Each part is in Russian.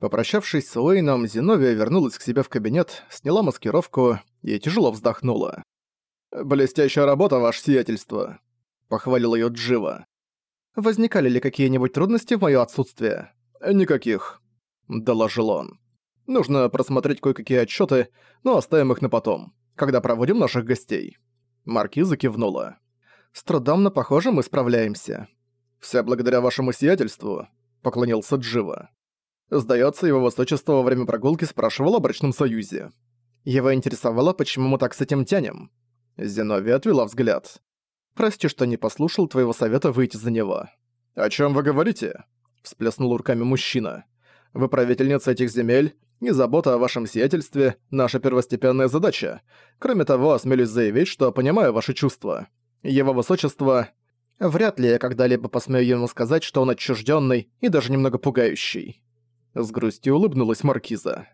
Попрощавшись с Уэйном, Зиновия вернулась к себе в кабинет, сняла маскировку и тяжело вздохнула. «Блестящая работа, ваше сиятельство», — похвалил её Джива. «Возникали ли какие-нибудь трудности в моё отсутствие?» «Никаких», — доложил он. «Нужно просмотреть кое-какие отчёты, но оставим их на потом, когда проводим наших гостей». Маркиза кивнула. «С трудом, но, похоже, мы справляемся». «Все благодаря вашему сиятельству», — поклонился Джива. Сдается, его высочество во время прогулки спрашивал о брачном союзе. Его интересовало, почему мы так с этим тянем. Зиновия отвела взгляд. «Прости, что не послушал твоего совета выйти за него». «О чем вы говорите?» – всплеснул руками мужчина. «Вы правительница этих земель, и забота о вашем сиятельстве – наша первостепенная задача. Кроме того, осмелюсь заявить, что понимаю ваши чувства. Его высочество... Вряд ли я когда-либо посмею ему сказать, что он отчужденный и даже немного пугающий. С грустью улыбнулась Маркиза.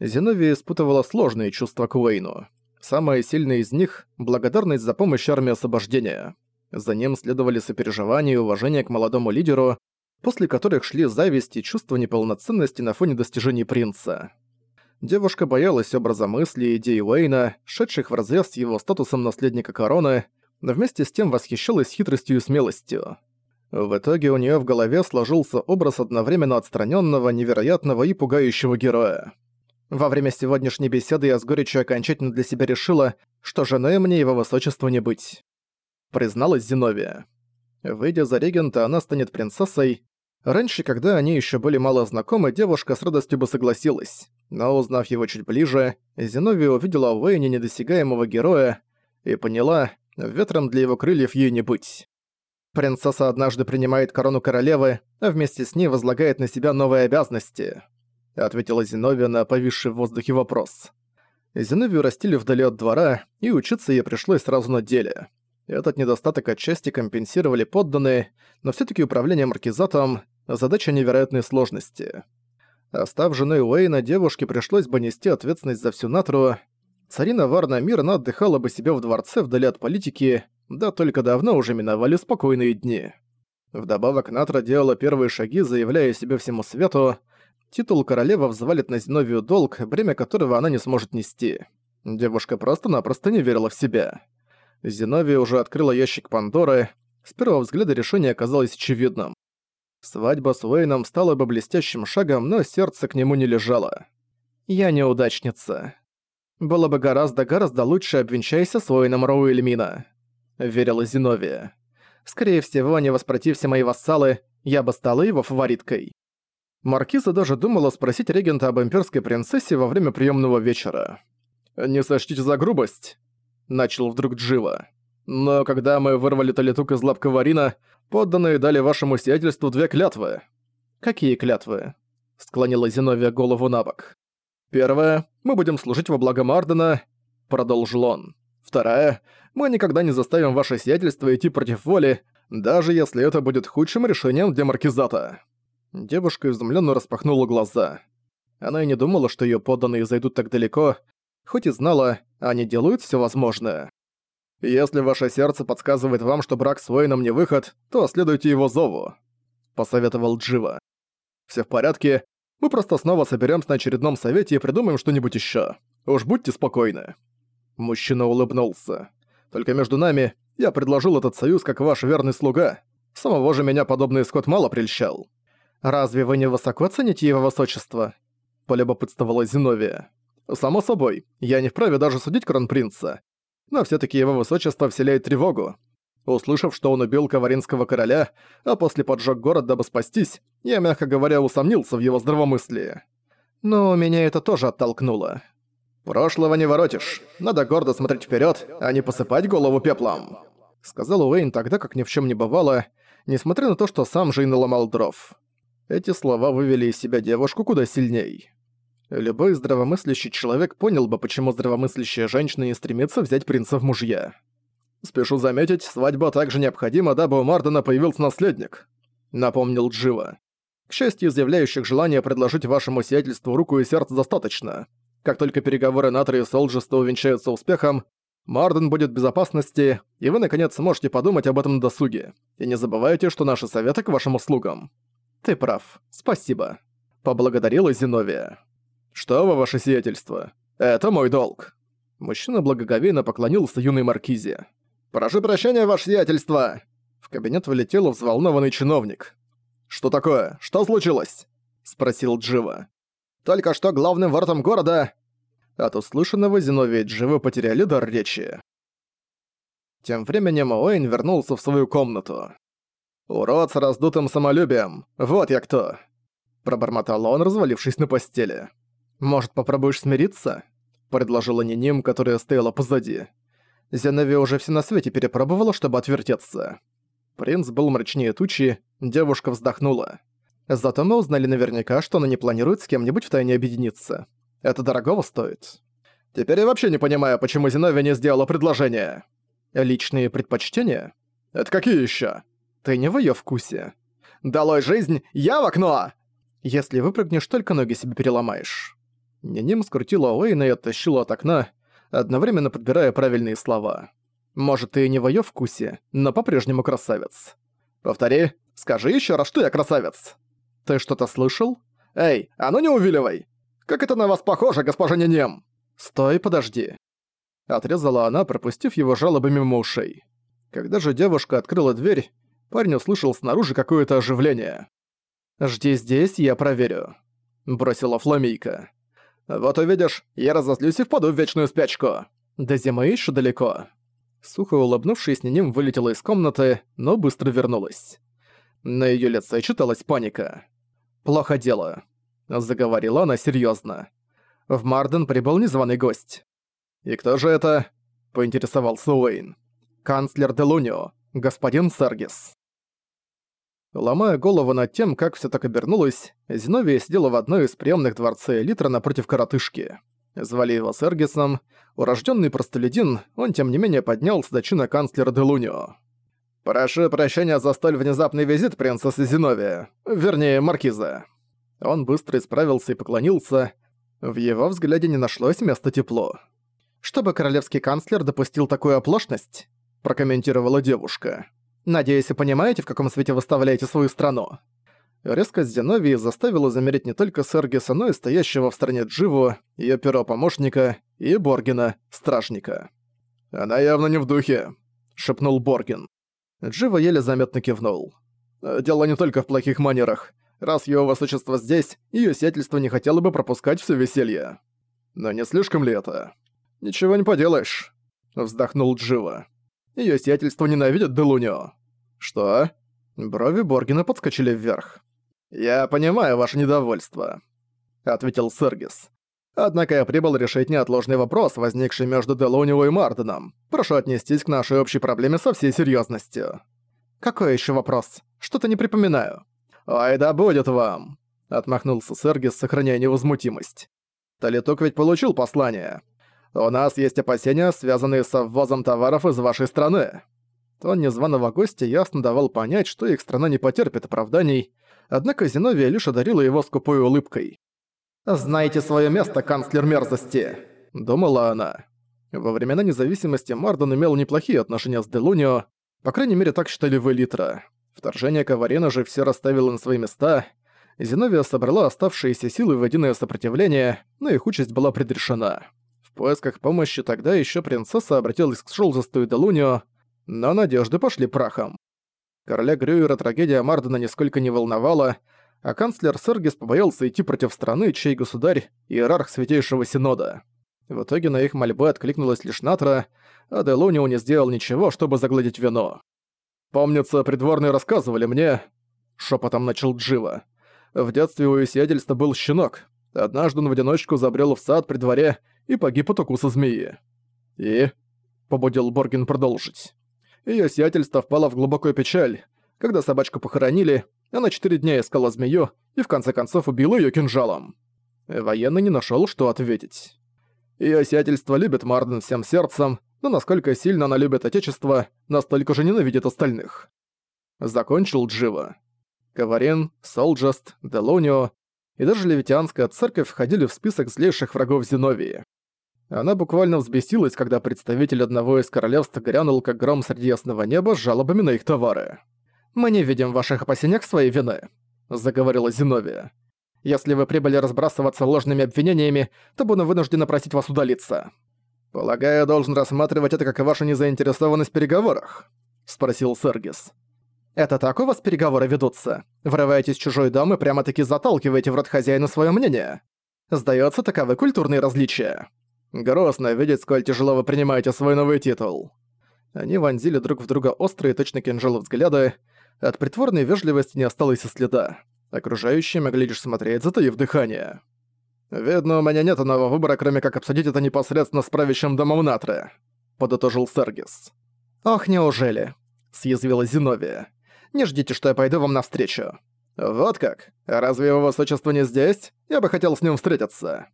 Зиновия испытывала сложные чувства к Уэйну. Самое сильное из них – благодарность за помощь армии освобождения. За ним следовали сопереживание и уважение к молодому лидеру, после которых шли зависть и чувство неполноценности на фоне достижений принца. Девушка боялась образа мысли и идей Уэйна, шедших вразрез с его статусом наследника короны, но вместе с тем восхищалась хитростью и смелостью. В итоге у нее в голове сложился образ одновременно отстраненного, невероятного и пугающего героя. Во время сегодняшней беседы я с горечью окончательно для себя решила, что женой мне его высочества не быть. Призналась Зиновия. Выйдя за регента, она станет принцессой. Раньше, когда они еще были мало знакомы, девушка с радостью бы согласилась. Но узнав его чуть ближе, Зиновия увидела в Уэйне недосягаемого героя и поняла, ветром для его крыльев ей не быть. Принцесса однажды принимает корону королевы, а вместе с ней возлагает на себя новые обязанности», — ответила Зиновия на повисший в воздухе вопрос. Зиновию растили вдали от двора, и учиться ей пришлось сразу на деле. Этот недостаток отчасти компенсировали подданные, но все таки управление маркизатом — задача невероятной сложности. Остав женой Уэйна, девушке пришлось бы нести ответственность за всю Натру. Царина Варна мирно отдыхала бы себе в дворце вдали от политики, да только давно уже миновали спокойные дни. Вдобавок Натра делала первые шаги, заявляя себе всему свету, титул королева взвалит на Зиновию долг, бремя которого она не сможет нести. Девушка просто-напросто не верила в себя. Зиновия уже открыла ящик Пандоры, с первого взгляда решение оказалось очевидным. Свадьба с Уэйном стала бы блестящим шагом, но сердце к нему не лежало. «Я неудачница. Было бы гораздо-гораздо лучше, обвенчайся с Уэйном Роуэльмина верила Зиновия. Скорее всего, не воспротився мои вассалы, я бы стала его фавориткой. Маркиза даже думала спросить регента об имперской принцессе во время приемного вечера. «Не сочтите за грубость», — начал вдруг Джива. «Но когда мы вырвали Толитук из лап Каварина, подданные дали вашему сиятельству две клятвы». «Какие клятвы?» — склонила Зиновия голову на бок. «Первая — мы будем служить во благо Мардена», — продолжил он. «Вторая мы никогда не заставим ваше сиятельство идти против воли, даже если это будет худшим решением для Маркизата». Девушка изумленно распахнула глаза. Она и не думала, что ее подданные зайдут так далеко, хоть и знала, они делают все возможное. «Если ваше сердце подсказывает вам, что брак с Уэйном не выход, то следуйте его зову», — посоветовал Джива. Все в порядке, мы просто снова соберемся на очередном совете и придумаем что-нибудь еще. Уж будьте спокойны». Мужчина улыбнулся. Только между нами я предложил этот союз как ваш верный слуга. Самого же меня подобный исход мало прельщал». «Разве вы не высоко цените его высочество?» – полюбопытствовала Зиновия. «Само собой, я не вправе даже судить кронпринца. Но все таки его высочество вселяет тревогу. Услышав, что он убил каваринского короля, а после поджег город, дабы спастись, я, мягко говоря, усомнился в его здравомыслии. Но меня это тоже оттолкнуло. «Прошлого не воротишь. Надо гордо смотреть вперед, а не посыпать голову пеплом», — сказал Уэйн тогда, как ни в чем не бывало, несмотря на то, что сам же и наломал дров. Эти слова вывели из себя девушку куда сильней. Любой здравомыслящий человек понял бы, почему здравомыслящая женщина не стремится взять принца в мужья. «Спешу заметить, свадьба также необходима, дабы у Мардена появился наследник», — напомнил Джива. «К счастью, изъявляющих желание предложить вашему сиятельству руку и сердце достаточно. Как только переговоры Натри и Солджеста увенчаются успехом, Марден будет в безопасности, и вы наконец сможете подумать об этом досуге. И не забывайте, что наши советы к вашим услугам. Ты прав. Спасибо. поблагодарила Зиновия. «Что вы, ваше сиятельство? Это мой долг». Мужчина благоговейно поклонился юной маркизе. «Прошу прощения, ваше сиятельство!» В кабинет влетел взволнованный чиновник. «Что такое? Что случилось?» — спросил Джива. «Только что главным воротом города...» От услышанного Зиновия и Джива потеряли дар речи. Тем временем Уэйн вернулся в свою комнату. «Урод с раздутым самолюбием! Вот я кто!» Пробормотал он, развалившись на постели. «Может, попробуешь смириться?» Предложила Ниним, которая стояла позади. Зеновия уже все на свете перепробовала, чтобы отвертеться. Принц был мрачнее тучи, девушка вздохнула. Зато мы узнали наверняка, что она не планирует с кем-нибудь втайне объединиться. Это дорогого стоит. Теперь я вообще не понимаю, почему Зиновия не сделала предложение. Личные предпочтения? Это какие еще? Ты не в ее вкусе. Долой жизнь, я в окно! Если выпрыгнешь, только ноги себе переломаешь. Ниним скрутила Уэйна и оттащила от окна, одновременно подбирая правильные слова. Может, ты и не в ее вкусе, но по-прежнему красавец. Повтори, скажи еще раз, что я красавец. Ты что-то слышал? Эй, а ну не увиливай! Как это на вас похоже, госпожа Ниним? Стой, подожди. Отрезала она, пропустив его жалобы мимо ушей. Когда же девушка открыла дверь, парень услышал снаружи какое-то оживление. «Жди здесь, я проверю», — бросила Фламейка. «Вот увидишь, я разозлюсь и впаду в вечную спячку. До зимы еще далеко». Сухо улыбнувшись, ним вылетела из комнаты, но быстро вернулась. На её лице читалась паника. «Плохо дело», — заговорила она серьёзно. В Марден прибыл незваный гость. «И кто же это?» — поинтересовался Уэйн. «Канцлер Делунио, господин Саргис». Ломая голову над тем, как все так обернулось, Зиновия сидела в одной из приемных дворца Элитра напротив коротышки. Звали его Сергисом. Урожденный простолюдин, он тем не менее поднялся до чина канцлера Делунио. «Прошу прощения за столь внезапный визит принцессы Зиновия. Вернее, маркиза». Он быстро исправился и поклонился. В его взгляде не нашлось места тепло. «Чтобы королевский канцлер допустил такую оплошность?» – прокомментировала девушка. «Надеюсь, вы понимаете, в каком свете выставляете свою страну?» Резкость Зиновии заставила замереть не только Сергиса, но и стоящего в стороне Дживу, её перо-помощника, и Боргина, стражника. «Она явно не в духе», — шепнул Боргин. Джива еле заметно кивнул. «Дело не только в плохих манерах. Раз его высочество здесь, её сиятельство не хотело бы пропускать всё веселье. Но не слишком ли это?» «Ничего не поделаешь», — вздохнул Джива. «Её сиятельство ненавидит Делунио». «Что?» Брови Боргина подскочили вверх. «Я понимаю ваше недовольство», — ответил Сергис. «Однако я прибыл решить неотложный вопрос, возникший между Делунио и Марденом. Прошу отнестись к нашей общей проблеме со всей серьёзностью». «Какой ещё вопрос? Что-то не припоминаю». «Ой, да будет вам», — отмахнулся Сергис, сохраняя невозмутимость. «Талиток ведь получил послание. У нас есть опасения, связанные со ввозом товаров из вашей страны». Тон незваного гостя ясно давал понять, что их страна не потерпит оправданий, однако Зиновия лишь одарила его скупой улыбкой. «Знаете свое место, канцлер мерзости!» — думала она. Во времена независимости Мардон имел неплохие отношения с Делунио, по крайней мере так считали в Элитра. Вторжение Каварена же все расставило на свои места. Зиновия собрала оставшиеся силы в единое сопротивление, но их участь была предрешена. В поисках помощи тогда еще принцесса обратилась к Шолзасту и Делунио, но надежды пошли прахом. Короля Грюера трагедия Мардена нисколько не волновала, а канцлер Сергис побоялся идти против страны, чей государь – иерарх Святейшего Синода. В итоге на их мольбы откликнулась лишь Натра, а Делунио не сделал ничего, чтобы загладить вину. «Помнится, придворные рассказывали мне...» – шепотом начал Джива. «В детстве у Исиадельства был щенок. Однажды он в одиночку забрел в сад при дворе и погиб от укуса змеи. И...» – побудил Боргин продолжить. Её сиятельство впало в глубокую печаль. Когда собачку похоронили, она четыре дня искала змею и в конце концов убила её кинжалом. Военный не нашёл, что ответить. Её сиятельство любит Марден всем сердцем, но насколько сильно она любит Отечество, настолько же ненавидит остальных. Закончил Джива. Каварин, Солджаст, Делонио и даже Левитианская церковь входили в список злейших врагов Зиновии. Она буквально взбесилась, когда представитель одного из королевств грянул как гром среди ясного неба с жалобами на их товары. «Мы не видим в ваших опасениях своей вины», — заговорила Зиновия. Если вы прибыли разбрасываться ложными обвинениями, то буду вынуждена просить вас удалиться». «Полагаю, должен рассматривать это как вашу незаинтересованность в переговорах?» — спросил Сергис. «Это так у вас переговоры ведутся? Врываетесь в чужой дом и прямо-таки заталкиваете в рот хозяина свое мнение? Сдается таковы культурные различия». «Грустно видеть, сколь тяжело вы принимаете свой новый титул». Они вонзили друг в друга острые, точно кинжалы взгляды. От притворной вежливости не осталось и следа. Окружающие могли лишь смотреть, затаив дыхание. «Видно, у меня нет иного выбора, кроме как обсудить это непосредственно с правящим домом Натры», — подытожил Сергис. «Ох, неужели?» — съязвила Зиновия. «Не ждите, что я пойду вам навстречу». «Вот как? Разве его высочество не здесь? Я бы хотел с ним встретиться».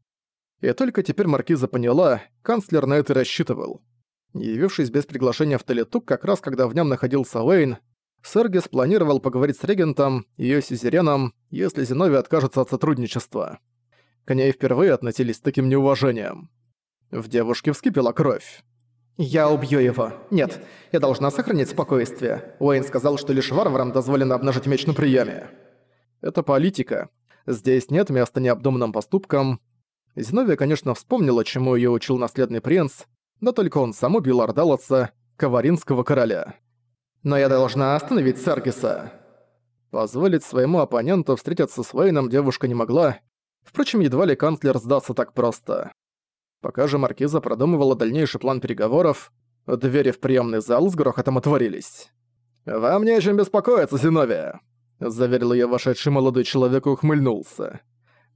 И только теперь Маркиза поняла, канцлер на это рассчитывал. Явившись без приглашения в Телетук, как раз когда в нем находился Уэйн, Сергис планировал поговорить с регентом, ее сюзереном, если Зиновий откажется от сотрудничества. К ней впервые относились с таким неуважением. В девушке вскипела кровь. «Я убью его. Нет, я должна сохранить спокойствие. Уэйн сказал, что лишь варварам дозволено обнажить меч на приеме. Это политика. Здесь нет места необдуманным поступкам. Зиновия, конечно, вспомнила, чему ее учил наследный принц, но только он сам убил Ардалоса, Каваринского короля. «Но я должна остановить Саргиса». Позволить своему оппоненту встретиться с Уэйном девушка не могла, Впрочем, едва ли канцлер сдастся так просто. Пока же Маркиза продумывала дальнейший план переговоров, двери в приемный зал с грохотом отворились. «Вам не о чем беспокоиться, Зиновия», — заверил ее вошедший молодой человек и ухмыльнулся.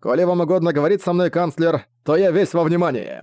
«Коли вам угодно говорить со мной, канцлер, то я весь во внимании».